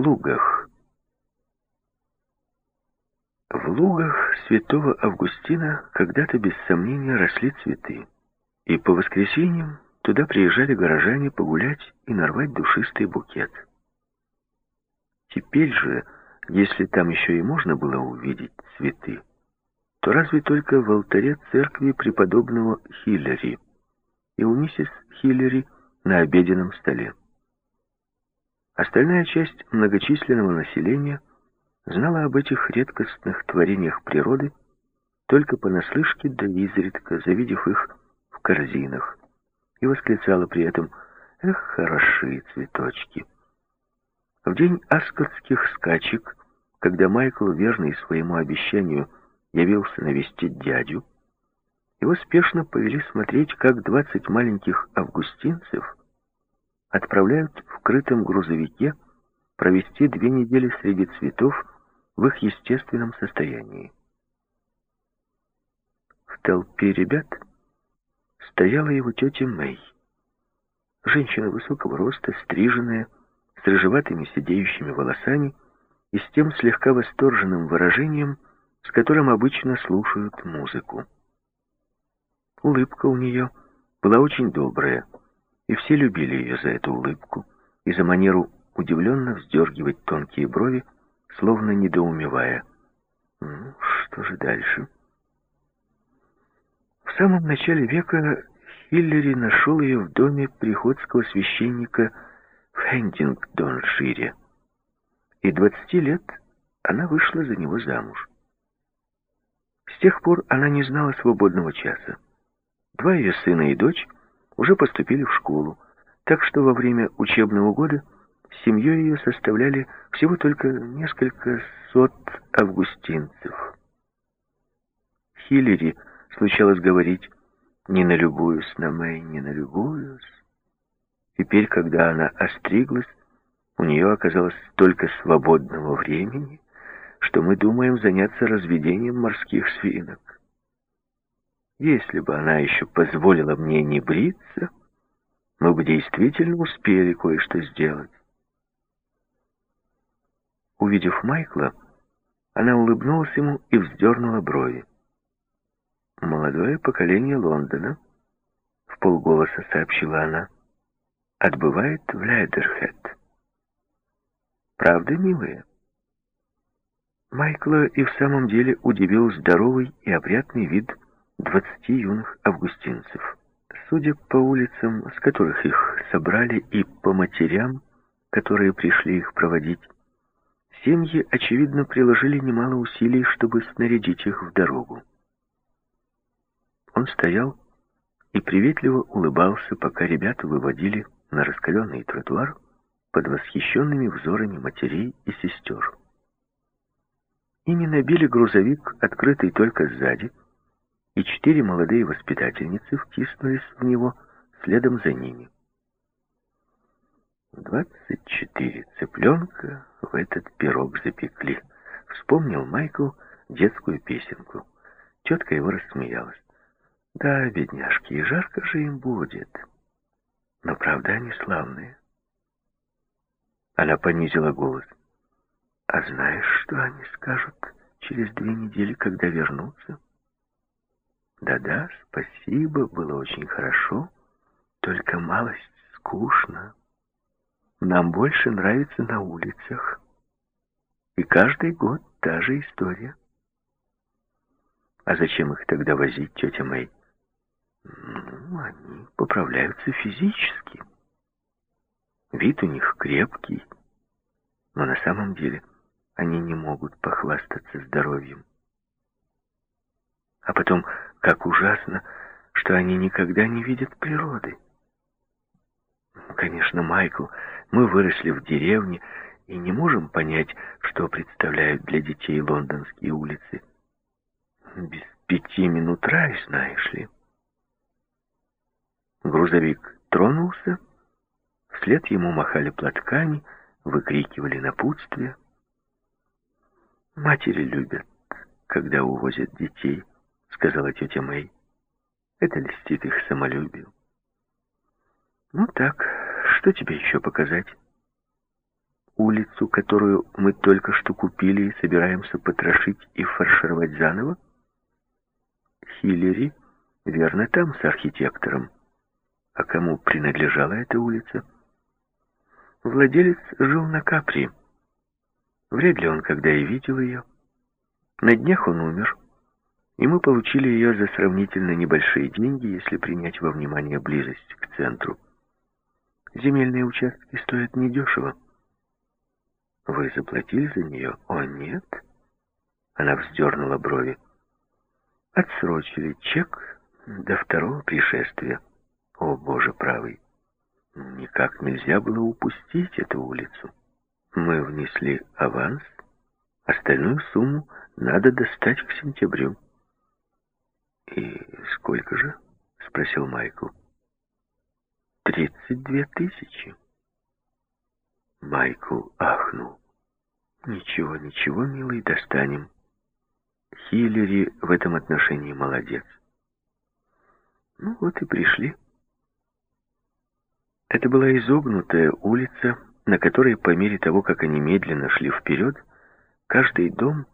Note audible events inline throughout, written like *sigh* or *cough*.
лугах. В лугах святого Августина когда-то без сомнения росли цветы, и по воскресеньям туда приезжали горожане погулять и нарвать душистый букет. Теперь же, если там еще и можно было увидеть цветы, то разве только в алтаре церкви преподобного Хиллери и у миссис Хиллери на обеденном столе. Остальная часть многочисленного населения знала об этих редкостных творениях природы только понаслышке да изредка, завидев их в корзинах, и восклицала при этом «Эх, хороши цветочки!». В день аскотских скачек, когда Майкл, верный своему обещанию, явился навестить дядю, его спешно повели смотреть, как двадцать маленьких августинцев отправляют в крытом грузовике провести две недели среди цветов в их естественном состоянии. В толпе ребят стояла его тетя Мэй. Женщина высокого роста, стриженная, с рыжеватыми сидеющими волосами и с тем слегка восторженным выражением, с которым обычно слушают музыку. Улыбка у нее была очень добрая, и все любили ее за эту улыбку и за манеру удивленно вздергивать тонкие брови, словно недоумевая. Ну, что же дальше? В самом начале века Хиллери нашел ее в доме приходского священника в Хендингдоншире, и двадцати лет она вышла за него замуж. С тех пор она не знала свободного часа. Два ее сына и дочь уже поступили в школу, так что во время учебного года семьей ее составляли всего только несколько сот августинцев. Хиллери случалось говорить «не налюбуюсь на Мэй, не налюбуюсь». Теперь, когда она остриглась, у нее оказалось столько свободного времени, что мы думаем заняться разведением морских свинок. Если бы она еще позволила мне не бриться, мы бы действительно успели кое-что сделать. Увидев Майкла, она улыбнулась ему и вздернула брови. «Молодое поколение Лондона», — в полголоса сообщила она, — «отбывает в Лейдерхед». «Правда, милая?» Майкла и в самом деле удивил здоровый и опрятный вид двадцати юных августинцев. Судя по улицам, с которых их собрали, и по матерям, которые пришли их проводить, семьи, очевидно, приложили немало усилий, чтобы снарядить их в дорогу. Он стоял и приветливо улыбался, пока ребята выводили на раскаленный тротуар под восхищенными взорами матерей и сестер. Ими набили грузовик, открытый только сзади, и четыре молодые воспитательницы втиснулись в него следом за ними. Двадцать четыре цыпленка в этот пирог запекли. Вспомнил Майкл детскую песенку. Тетка его рассмеялась. Да, бедняжки, и жарко же им будет. Но правда они славные. Она понизила голос. А знаешь, что они скажут через две недели, когда вернутся? Да-да, спасибо, было очень хорошо, только малость скучно. Нам больше нравится на улицах. И каждый год та же история. А зачем их тогда возить, тетя Мэй? Ну, они поправляются физически. Вид у них крепкий, но на самом деле они не могут похвастаться здоровьем. А потом как ужасно, что они никогда не видят природы. Конечно, Майкл, мы выросли в деревне и не можем понять, что представляют для детей лондонские улицы. Без пяти минут рай, знаешь ли. Грузовик тронулся, вслед ему махали платками, выкрикивали напутствие. Матери любят, когда увозят детей. — сказала тетя Мэй. «Это льстит их самолюбию». «Ну так, что тебе еще показать?» улицу, которую мы только что купили и собираемся потрошить и фаршировать заново? Хиллери, верно, там, с архитектором. А кому принадлежала эта улица? Владелец жил на Капри. Вряд ли он когда и видел ее. На днях он умер, и мы получили ее за сравнительно небольшие деньги, если принять во внимание близость к центру. Земельные участки стоят недешево. Вы заплатили за нее? О, нет. Она вздернула брови. Отсрочили чек до второго пришествия. О, Боже правый. Никак нельзя было упустить эту улицу. Мы внесли аванс, остальную сумму надо достать к сентябрю. «И сколько же?» — спросил Майкл. «Тридцать две тысячи». Майкл ахнул. «Ничего, ничего, милый, достанем. Хиллери в этом отношении молодец». Ну вот и пришли. Это была изогнутая улица, на которой по мере того, как они медленно шли вперед, каждый дом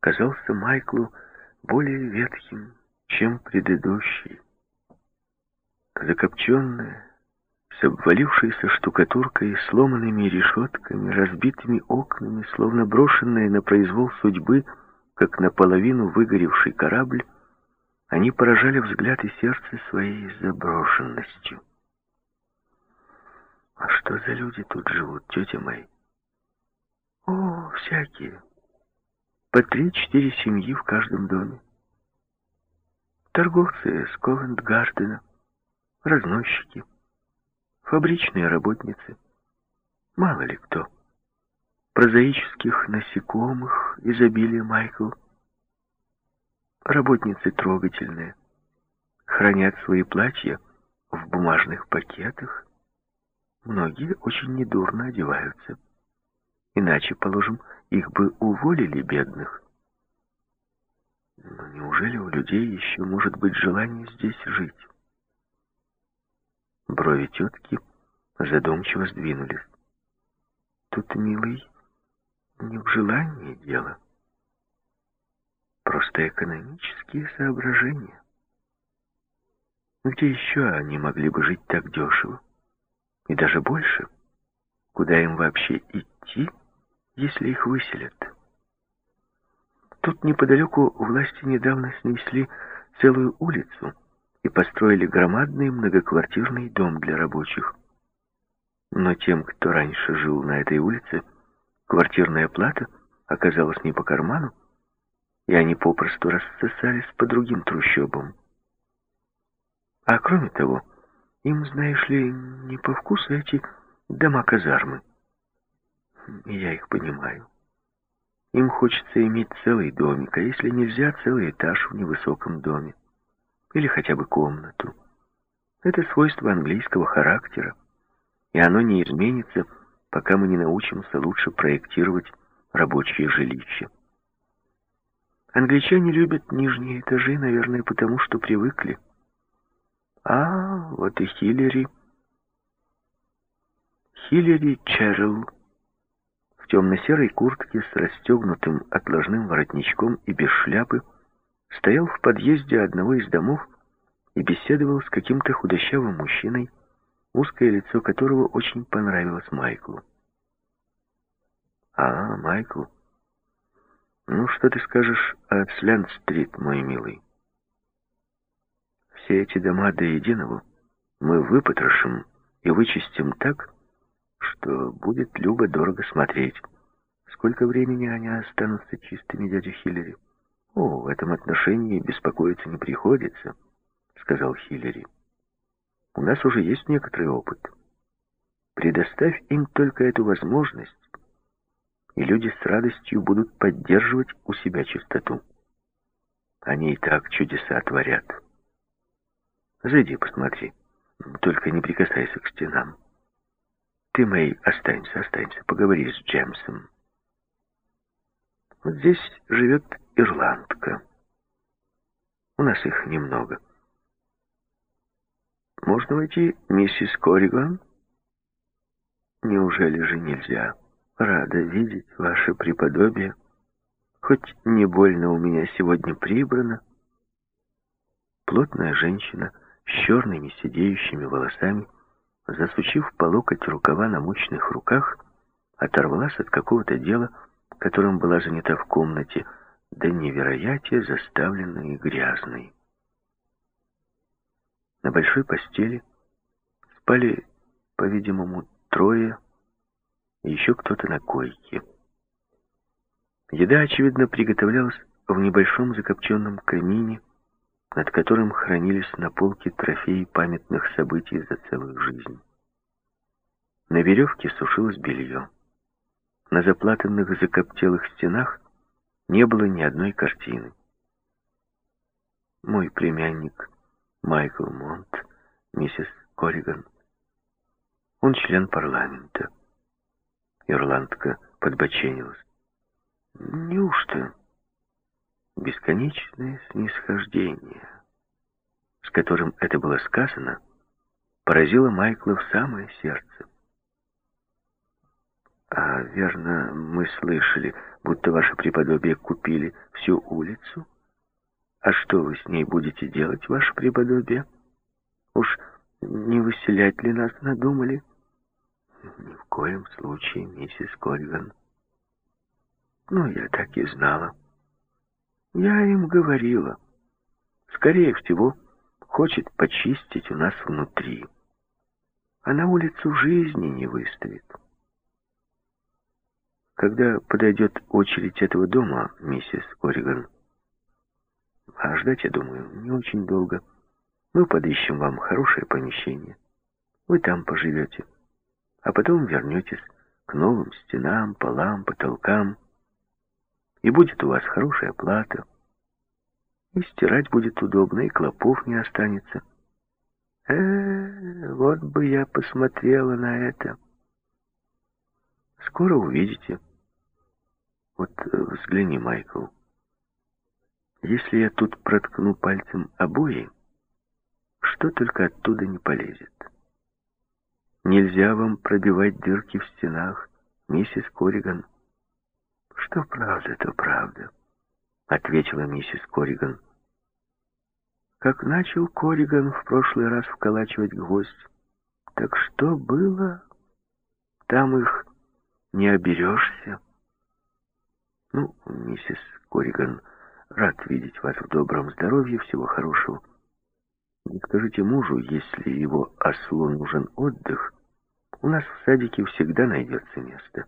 казался Майклу более ветхим, чем предыдущий. Закопченная, с обвалившейся штукатуркой, сломанными решетками, разбитыми окнами, словно брошенная на произвол судьбы, как наполовину выгоревший корабль, они поражали взгляд и сердце своей заброшенностью. А что за люди тут живут, тетя Мэй? О, всякие. По три-четыре семьи в каждом доме. Торговцы с Ковент-Гардена, разносчики, фабричные работницы, мало ли кто. Прозаических насекомых изобилие Майкл. Работницы трогательные, хранят свои платья в бумажных пакетах, Многие очень недурно одеваются. Иначе, положим, их бы уволили бедных. Но неужели у людей еще может быть желание здесь жить? Брови тетки задумчиво сдвинулись. Тут, милый, не в желании дело. Просто экономические соображения. Где еще они могли бы жить так дешево? И даже больше. Куда им вообще идти, если их выселят? Тут неподалеку власти недавно снесли целую улицу и построили громадный многоквартирный дом для рабочих. Но тем, кто раньше жил на этой улице, квартирная плата оказалась не по карману, и они попросту рассосались по другим трущобам. А кроме того, им, знаешь ли, не по вкусу эти дома-казармы. Я их понимаю. Им хочется иметь целый домик, а если нельзя, целый этаж в невысоком доме. Или хотя бы комнату. Это свойство английского характера, и оно не изменится, пока мы не научимся лучше проектировать рабочие жилища. Англичане любят нижние этажи, наверное, потому что привыкли. А, вот и Хиллери. Хиллери Черрилл в темно-серой куртке с расстегнутым отложным воротничком и без шляпы стоял в подъезде одного из домов и беседовал с каким-то худощавым мужчиной, узкое лицо которого очень понравилось Майклу. «А, Майкл, ну что ты скажешь о Слянд-стрит, мой милый?» Все эти дома до единого мы выпотрошим и вычистим так, что будет любо-дорого смотреть. Сколько времени они останутся чистыми, дядя Хиллери? О, в этом отношении беспокоиться не приходится, сказал Хиллери. У нас уже есть некоторый опыт. Предоставь им только эту возможность, и люди с радостью будут поддерживать у себя чистоту. Они и так чудеса творят. Зайди, посмотри. Только не прикасайся к стенам. Ты, Мэй, останься, останься, поговори с Джемсом. Вот здесь живет ирландка. У нас их немного. Можно войти, миссис Корриган? Неужели же нельзя? рада видеть ваше преподобие. Хоть не больно у меня сегодня прибрано. Плотная женщина с черными сидеющими волосами, засучив по локоть рукава на мощных руках, оторвалась от какого-то дела, которым была занята в комнате, до невероятия заставленной и грязной. На большой постели спали, по-видимому, трое, еще кто-то на койке. Еда, очевидно, приготовлялась в небольшом закопченном камине, над которым хранились на полке трофеи памятных событий за целую жизнь. На веревке сушилось белье. На заплатанных закоптелых стенах не было ни одной картины. Мой племянник Майкл Монт, миссис Корриган. Он член парламента. Ирландка подбоченилась. Неужто бесконечное снисхождение, с которым это было сказано, поразило Майкла в самое сердце? А верно, мы слышали, будто ваше преподобие купили всю улицу? А что вы с ней будете делать, ваше преподобие? Уж не выселять ли нас надумали? Ни в коем случае, миссис Кориган. Ну, я так и знала. Я им говорила. Скорее всего, хочет почистить у нас внутри. А на улицу жизни не выставит. Когда подойдет очередь этого дома, миссис Кориган, а ждать, я думаю, не очень долго, мы подыщем вам хорошее помещение. Вы там поживете, а потом вернетесь к новым стенам, полам, потолкам, и будет у вас хорошая плата, и стирать будет удобно, и клопов не останется. Э, вот бы я посмотрела на это. Скоро увидите. Вот э, взгляни, Майкл. Если я тут проткну пальцем обои, что только оттуда не полезет. Нельзя вам пробивать дырки в стенах, миссис Кориган. Что правда, то правда, ответила миссис Кориган. Как начал Кориган в прошлый раз вколачивать гвоздь, так что было, там их не оберешься. Ну, миссис Кориган, рад видеть вас в добром здоровье, всего хорошего. Не скажите мужу, если его ослу нужен отдых, у нас в садике всегда найдется место.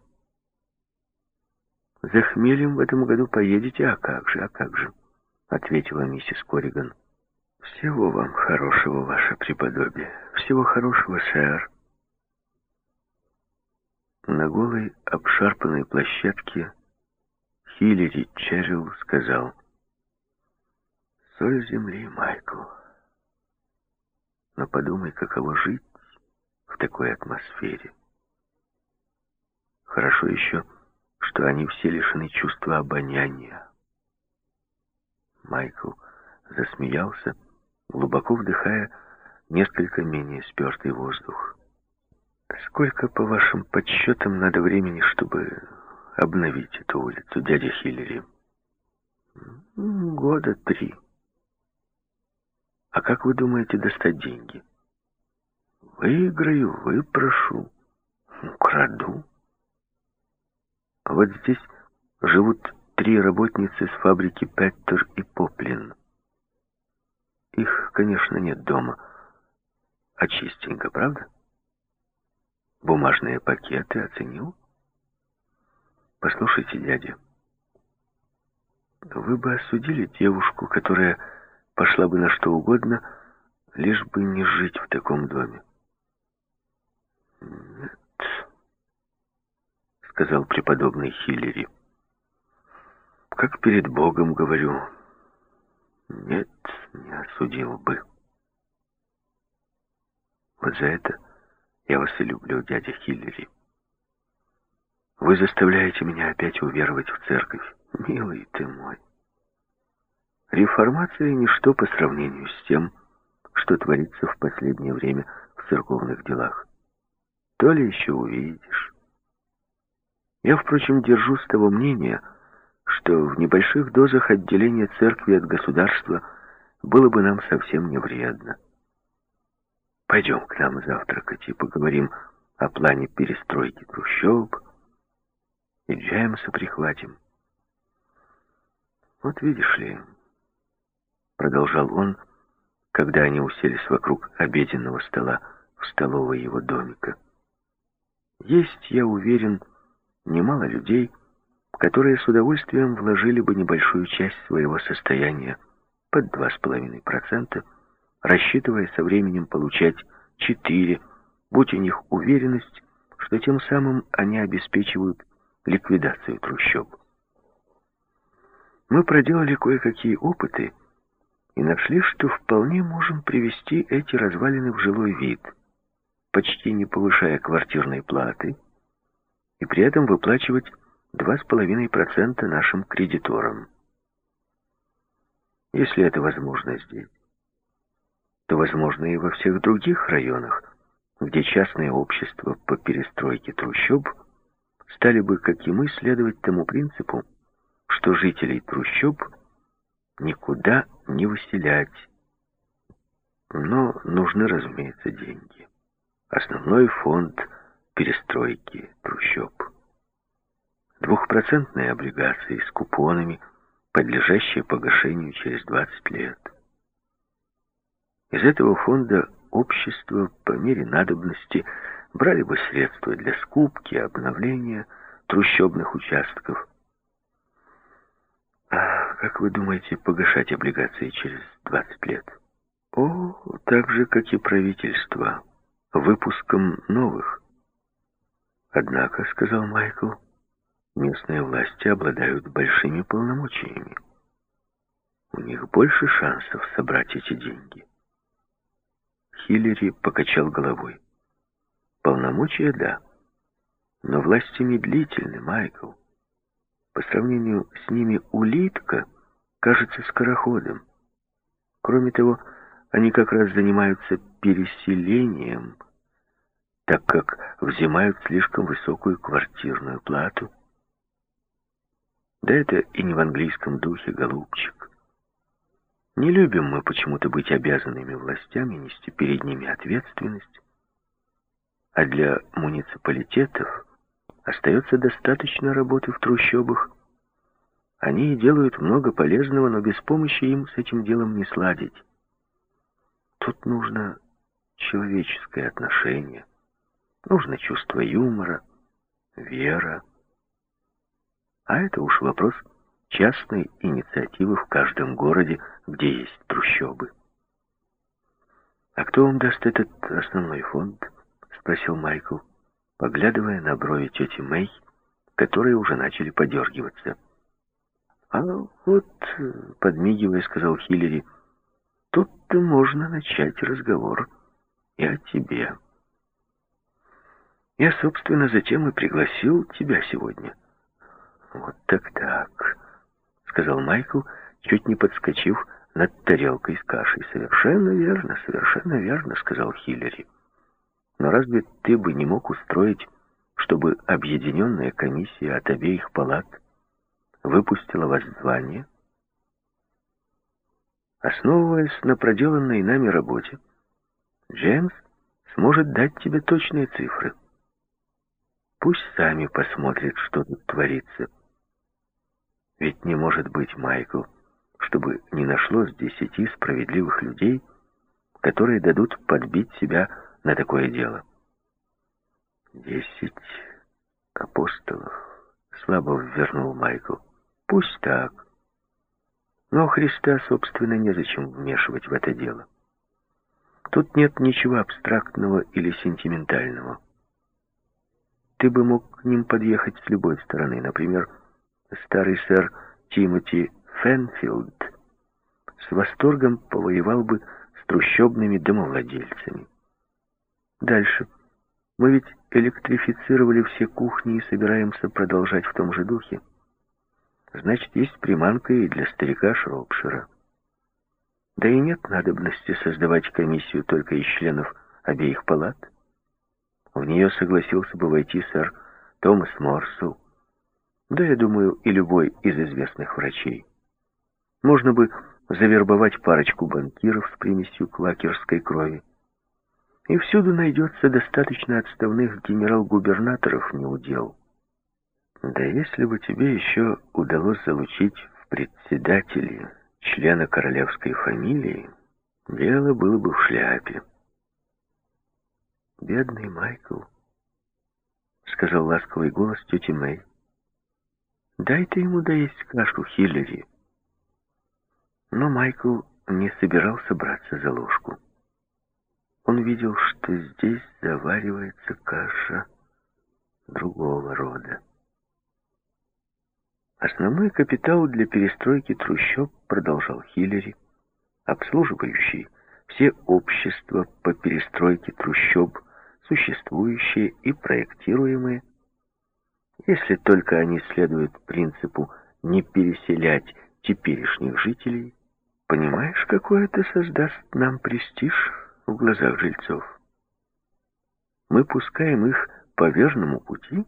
За хмелем в этом году поедете, а как же, а как же, ответила миссис Кориган. Всего вам хорошего, ваше преподобие. Всего хорошего, сэр. На голой, обшарпанной площадке Хиллери Черрилл сказал, «Соль земли, Майкл, но подумай, каково жить в такой атмосфере. Хорошо еще, что они все лишены чувства обоняния». Майкл засмеялся, глубоко вдыхая несколько менее спертый воздух. «Сколько, по вашим подсчетам, надо времени, чтобы обновить эту улицу, дядя Хиллери? Года три. А как вы думаете достать деньги? Выиграю, выпрошу, украду. А вот здесь живут три работницы с фабрики Петтер и Поплин. Их, конечно, нет дома. А чистенько, правда? Бумажные пакеты оценил? Послушайте, дядя, вы бы осудили девушку, которая пошла бы на что угодно, лишь бы не жить в таком доме. Нет, сказал преподобный Хиллери. Как перед Богом говорю, нет, не осудил бы. Вот за это я вас и люблю, дядя Хиллери. Вы заставляете меня опять уверовать в церковь. Милый ты мой. Реформация — ничто по сравнению с тем, что творится в последнее время в церковных делах. То ли еще увидишь. Я, впрочем, держусь того мнения, что в небольших дозах отделение церкви от государства было бы нам совсем не вредно. Пойдем к нам завтракать и поговорим о плане перестройки трущоб, и Джеймса прихватим. Вот видишь ли, продолжал он, когда они уселись вокруг обеденного стола в столовой его домика. Есть, я уверен, немало людей, которые с удовольствием вложили бы небольшую часть своего состояния под 2,5%, рассчитывая со временем получать 4, будь у них уверенность, что тем самым они обеспечивают ликвидацию трущоб. Мы проделали кое-какие опыты и нашли, что вполне можем привести эти развалины в жилой вид, почти не повышая квартирной платы, и при этом выплачивать 2,5% нашим кредиторам. Если это возможно здесь, то возможно и во всех других районах, где частные общества по перестройке трущоб стали бы, как и мы, следовать тому принципу, что жителей трущоб никуда не выселять. Но нужны, разумеется, деньги. Основной фонд перестройки трущоб. Двухпроцентные облигации с купонами, подлежащие погашению через 20 лет. Из этого фонда общество по мере надобности брали бы средства для скупки, обновления трущобных участков. А как вы думаете погашать облигации через 20 лет? О, так же, как и правительство, выпуском новых. Однако, сказал Майкл, местные власти обладают большими полномочиями. У них больше шансов собрать эти деньги. Хиллери покачал головой. Полномочия — да. Но власти медлительны, Майкл. По сравнению с ними улитка кажется скороходом. Кроме того, они как раз занимаются переселением, так как взимают слишком высокую квартирную плату. Да это и не в английском духе, голубчик. Не любим мы почему-то быть обязанными властями, нести перед ними ответственность. А для муниципалитетов остается достаточно работы в трущобах. Они делают много полезного, но без помощи им с этим делом не сладить. Тут нужно человеческое отношение, нужно чувство юмора, вера. А это уж вопрос частной инициативы в каждом городе, где есть трущобы. «А кто вам даст этот основной фонд?» — спросил Майкл, поглядывая на брови тети Мэй, которые уже начали подергиваться. «А вот, — подмигивая, сказал Хиллери, — Тут-то можно начать разговор и о тебе. Я, собственно, затем и пригласил тебя сегодня. Вот так-так, сказал Майкл, чуть не подскочив над тарелкой с кашей. Совершенно верно, совершенно верно, сказал Хиллери. Но разве ты бы не мог устроить, чтобы объединенная комиссия от обеих палат выпустила вас звание? Основываясь на проделанной нами работе, Джеймс сможет дать тебе точные цифры. Пусть сами посмотрят, что тут творится. Ведь не может быть, Майкл, чтобы не нашлось десяти справедливых людей, которые дадут подбить себя на такое дело. Десять апостолов, слабо ввернул Майкл. Пусть так. Но Христа, собственно, незачем вмешивать в это дело. Тут нет ничего абстрактного или сентиментального. Ты бы мог к ним подъехать с любой стороны. Например, старый сэр Тимоти Фенфилд с восторгом повоевал бы с трущобными домовладельцами. Дальше. Мы ведь электрифицировали все кухни и собираемся продолжать в том же духе. Значит, есть приманка и для старика Шропшира. Да и нет надобности создавать комиссию только из членов обеих палат. В нее согласился бы войти сэр Томас Морсел, Да, я думаю, и любой из известных врачей. Можно бы завербовать парочку банкиров с примесью квакерской крови. И всюду найдется достаточно отставных генерал-губернаторов неудел. Да если бы тебе еще удалось залучить в председатели члена королевской фамилии, дело было бы в шляпе. «Бедный Майкл», — сказал ласковый голос тети Мэй. «Дай ты ему доесть кашу, Хиллери». Но Майкл не собирался браться за ложку. Он видел, что здесь заваривается каша другого рода. Основной капитал для перестройки трущоб продолжал Хиллери, обслуживающий все общества по перестройке трущоб, существующие и проектируемые, если только они следуют принципу не переселять теперешних жителей, Понимаешь, какой это создаст нам престиж в глазах жильцов? Мы пускаем их по верному пути,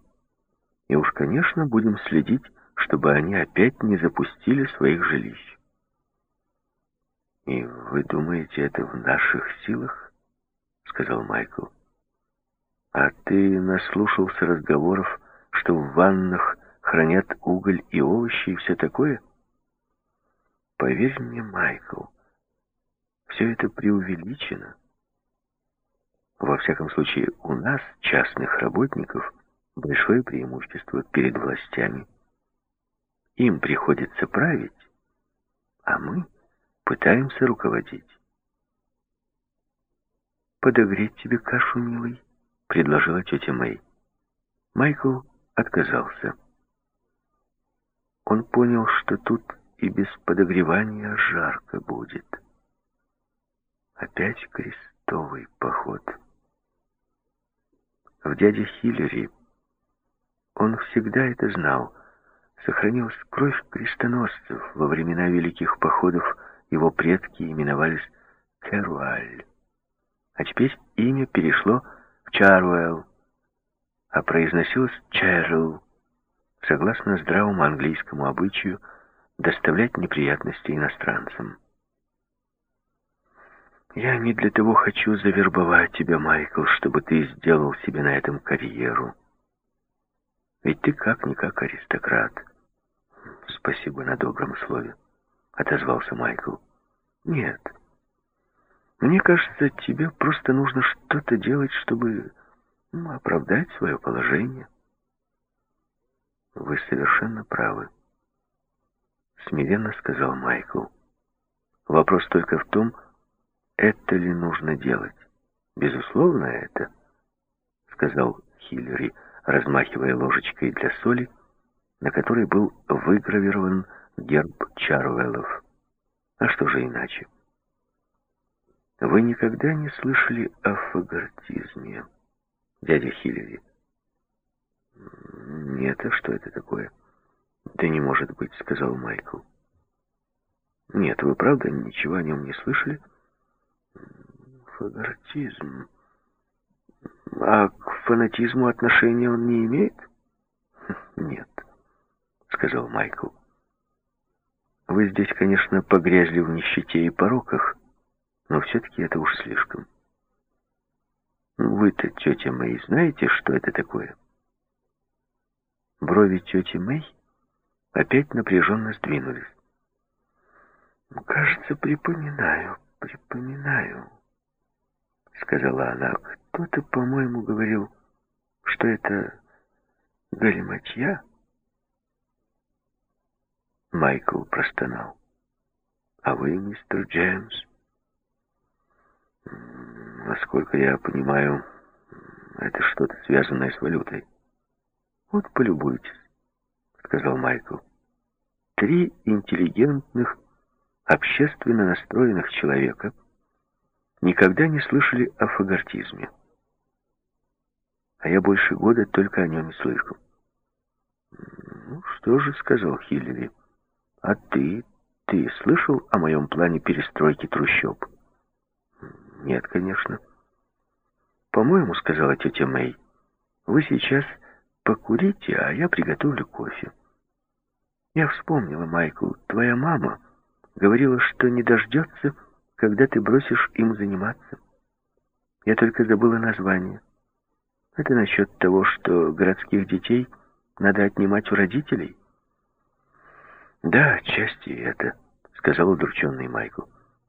и уж, конечно, будем следить, чтобы они опять не запустили своих жилищ. «И вы думаете, это в наших силах?» — сказал Майкл. «А ты наслушался разговоров, что в ваннах хранят уголь и овощи и все такое?» Поверь мне, Майкл, все это преувеличено. Во всяком случае, у нас, частных работников, большое преимущество перед властями. Им приходится править, а мы пытаемся руководить. «Подогреть тебе кашу, милый», — предложила тетя Мэй. Майкл отказался. Он понял, что тут и без подогревания жарко будет. Опять крестовый поход. В дяде Хиллери он всегда это знал. Сохранилась кровь крестоносцев. Во времена великих походов его предки именовались Керуаль. А теперь имя перешло Чаруэлл, а произносилось Чэрл, согласно здравому английскому обычаю – доставлять неприятности иностранцам. Я не для того хочу завербовать тебя, Майкл, чтобы ты сделал себе на этом карьеру. Ведь ты как-никак аристократ. Спасибо на добром слове, отозвался Майкл. Нет. Мне кажется, тебе просто нужно что-то делать, чтобы ну, оправдать свое положение. Вы совершенно правы смиренно сказал Майкл. Вопрос только в том, это ли нужно делать. Безусловно, это, сказал Хиллери, размахивая ложечкой для соли, на которой был выгравирован герб Чарвеллов. А что же иначе? Вы никогда не слышали о фагортизме, дядя Хиллери? Нет, а что это такое? «Да не может быть», — сказал Майкл. «Нет, вы правда ничего о нем не слышали?» «Фагортизм. А к фанатизму отношения он не имеет?» *laughs* «Нет», — сказал Майкл. «Вы здесь, конечно, погрязли в нищете и пороках, но все-таки это уж слишком. Вы-то, тетя Мэй, знаете, что это такое?» Брови тети Мэй опять напряженно сдвинулись. «Кажется, припоминаю, припоминаю», — сказала она. «Кто-то, по-моему, говорил, что это галиматья». Майкл простонал. «А вы, мистер Джеймс?» «Насколько я понимаю, это что-то связанное с валютой». «Вот полюбуйтесь» сказал Майкл. Три интеллигентных, общественно настроенных человека никогда не слышали о фагортизме. А я больше года только о нем и слышал. «Ну, что же», — сказал Хиллери, — «а ты, ты слышал о моем плане перестройки трущоб?» «Нет, конечно». «По-моему», — сказала тетя Мэй, — «вы сейчас покурите, а я приготовлю кофе». Я вспомнила, Майкл, твоя мама говорила, что не дождется, когда ты бросишь им заниматься. Я только забыла название. Это насчет того, что городских детей надо отнимать у родителей? Да, отчасти это, сказал удрученный Майкл.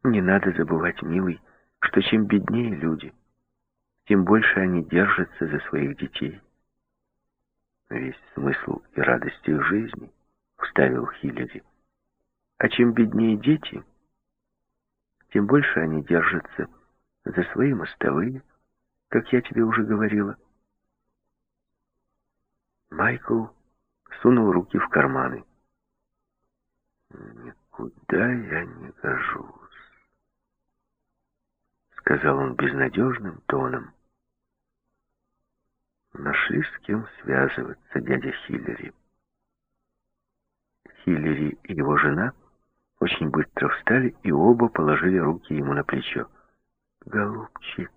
Не надо забывать, милый, что чем беднее люди, тем больше они держатся за своих детей. Весь смысл и радость их жизни, вставил Хиллери. А чем беднее дети, тем больше они держатся за свои мостовые, как я тебе уже говорила. Майкл сунул руки в карманы. «Никуда я не гожусь», — сказал он безнадежным тоном. Нашли с кем связываться дядя Хиллери. Хиллери и его жена очень быстро встали и оба положили руки ему на плечо. «Голубчик»,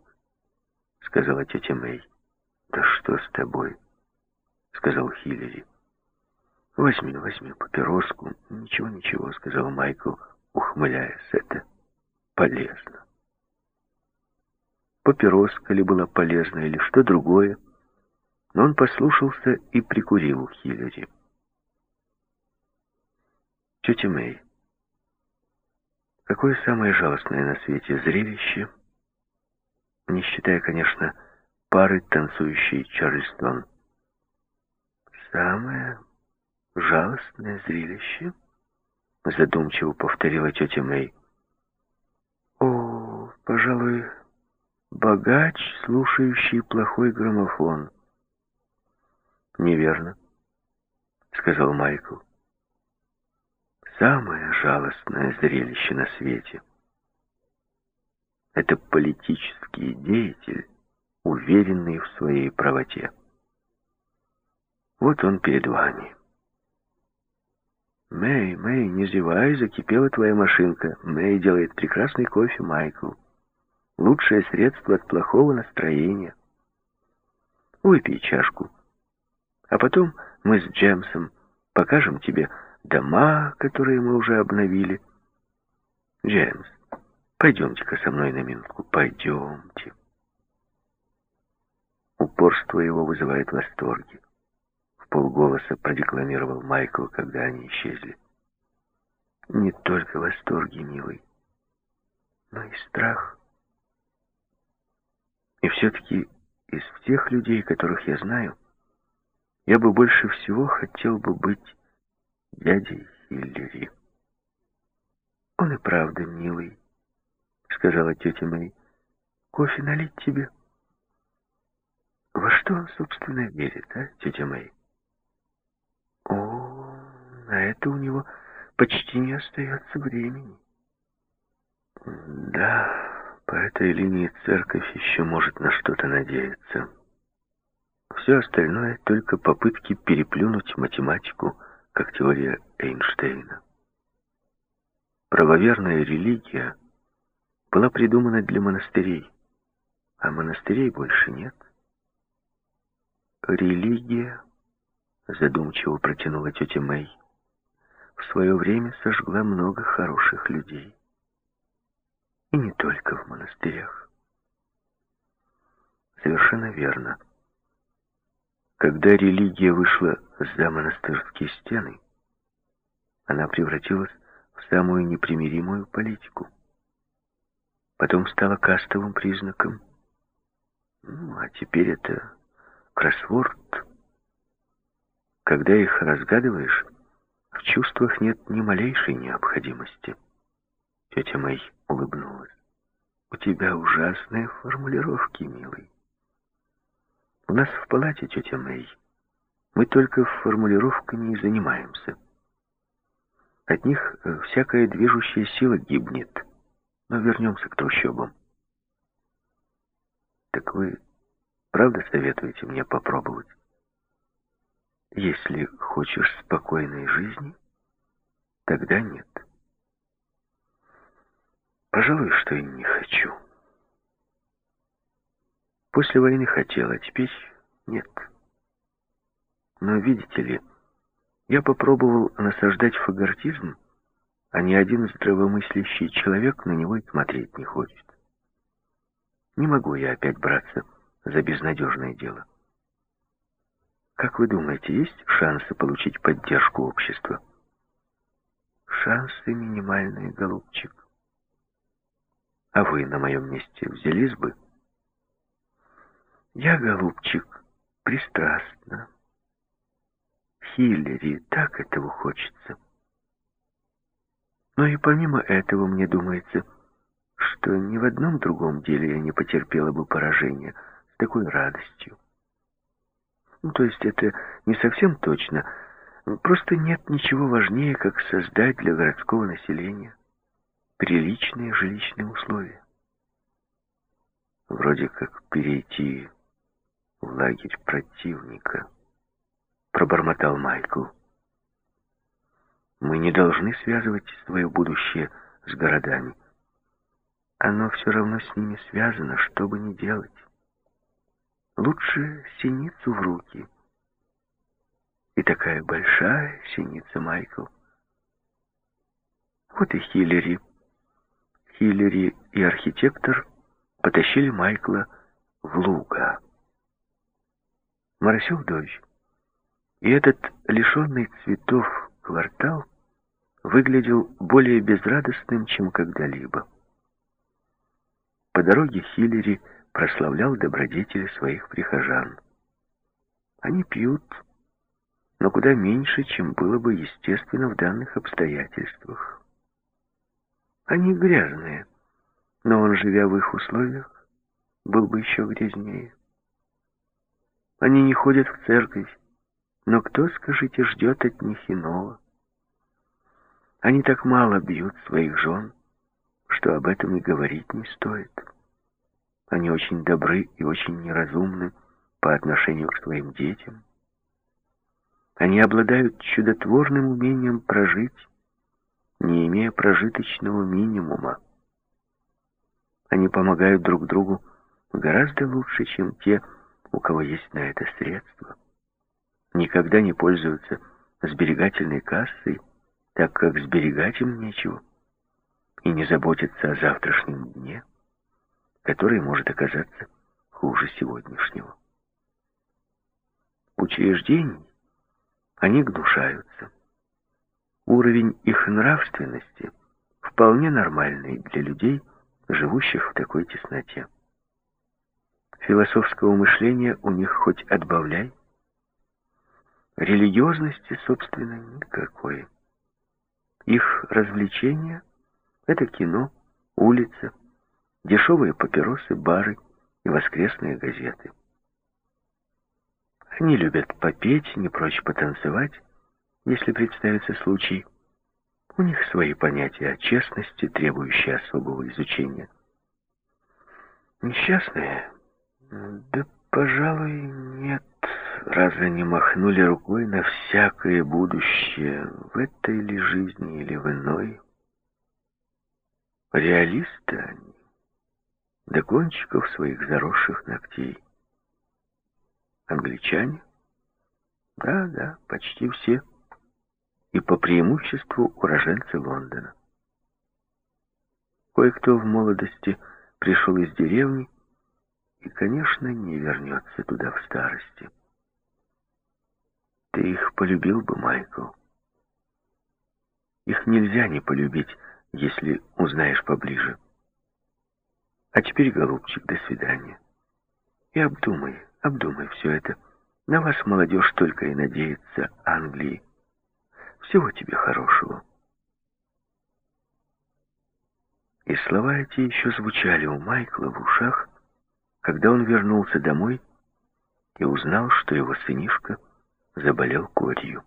— сказала тетя Мэй, — «да что с тобой?» — сказал Хиллери. «Возьми, возьми папироску». «Ничего, ничего», — сказал Майкл, ухмыляясь. «Это полезно». Папироска ли была полезна, или что другое, но он послушался и прикурил Хиллери. «Тетя Мэй, какое самое жалостное на свете зрелище, не считая, конечно, пары, танцующей Чарльстон?» «Самое жалостное зрелище?» Задумчиво повторила тетя Мэй. «О, пожалуй, богач, слушающий плохой граммофон». «Неверно», — сказал Майкл. «Самое жалостное зрелище на свете — это политический деятель, уверенный в своей правоте. Вот он перед вами». «Мэй, Мэй, не зевай, закипела твоя машинка. Мэй делает прекрасный кофе, Майкл. Лучшее средство от плохого настроения. Выпей чашку. А потом мы с Джемсом покажем тебе дома, которые мы уже обновили. Джеймс, пойдемте-ка со мной на минутку, пойдемте». Упорство его вызывает восторги полголоса продекламировал Майкл, когда они исчезли. Не только восторги, милый, но и страх. И все-таки из всех людей, которых я знаю, я бы больше всего хотел бы быть дядей Хиллери. Он и правда милый, сказала тетя Мэй. Кофе налить тебе? Во что он, собственно, верит, а, тетя Мэй? О, на это у него почти не остается времени. Да, по этой линии церковь еще может на что-то надеяться. Все остальное только попытки переплюнуть математику, как теория Эйнштейна. Правоверная религия была придумана для монастырей, а монастырей больше нет. Религия задумчиво протянула тетя Мэй. В свое время сожгла много хороших людей. И не только в монастырях. Совершенно верно. Когда религия вышла за монастырские стены, она превратилась в самую непримиримую политику. Потом стала кастовым признаком. Ну, а теперь это кроссворд когда их разгадываешь, в чувствах нет ни малейшей необходимости. Тетя Мэй улыбнулась. У тебя ужасные формулировки, милый. У нас в палате, тетя Мэй, мы только формулировками и занимаемся. От них э, всякая движущая сила гибнет. Но вернемся к трущобам. Так вы правда советуете мне попробовать? Если хочешь спокойной жизни, тогда нет. Пожалуй, что и не хочу. После войны хотела, а теперь нет. Но, видите ли, Я попробовал насаждать фагортизм, а ни один здравомыслящий человек на него и смотреть не хочет. Не могу я опять браться за безнадежное дело. Как вы думаете, есть шансы получить поддержку общества? Шансы минимальные, голубчик. А вы на моем месте взялись бы? Я, голубчик, пристрастна. Хиллери, так этого хочется. Но и помимо этого, мне думается, что ни в одном другом деле я не потерпела бы поражения с такой радостью. Ну, то есть это не совсем точно. Просто нет ничего важнее, как создать для городского населения приличные жилищные условия. Вроде как перейти в лагерь противника, пробормотал Майкл. Мы не должны связывать свое будущее с городами. Оно все равно с ними связано, что бы ни делать. Лучше синицу в руки. И такая большая синица, Майкл. Вот и Хиллери. Хиллери и архитектор потащили Майкла в луга. Моросил дождь, и этот лишенный цветов квартал выглядел более безрадостным, чем когда-либо. По дороге Хиллери прославлял добродетели своих прихожан. Они пьют, но куда меньше, чем было бы естественно в данных обстоятельствах. Они грязные, но он, живя в их условиях, был бы еще грязнее. Они не ходят в церковь, но кто, скажите, ждет от них иного? Они так мало бьют своих жен, что об этом и говорить не стоит. Они очень добры и очень неразумны по отношению к своим детям. Они обладают чудотворным умением прожить, не имея прожиточного минимума. Они помогают друг другу гораздо лучше, чем те, у кого есть на это средства никогда не пользуются сберегательной кассой, так как сберегать им нечего, и не заботятся о завтрашнем дне, который может оказаться хуже сегодняшнего. Учреждений они гнушаются. Уровень их нравственности вполне нормальный для людей, живущих в такой тесноте. Философского мышления у них хоть отбавляй, Религиозности, собственно, никакой. Их развлечения — это кино, улица, дешевые папиросы, бары и воскресные газеты. Они любят попеть, не прочь потанцевать, если представится случай. У них свои понятия о честности, требующие особого изучения. Несчастные? Да, пожалуй, нет разве не махнули рукой на всякое будущее, в этой ли жизни или в иной? Реалисты они, до кончиков своих заросших ногтей. Англичане? Да, да, почти все. И по преимуществу уроженцы Лондона. Кое-кто в молодости пришел из деревни и, конечно, не вернется туда в старости. Ты их полюбил бы, Майкл. Их нельзя не полюбить, если узнаешь поближе. А теперь, голубчик, до свидания. И обдумай, обдумай все это. На вас, молодежь, только и надеется Англии. Всего тебе хорошего. И слова эти еще звучали у Майкла в ушах, когда он вернулся домой и узнал, что его сынишка заболел корью.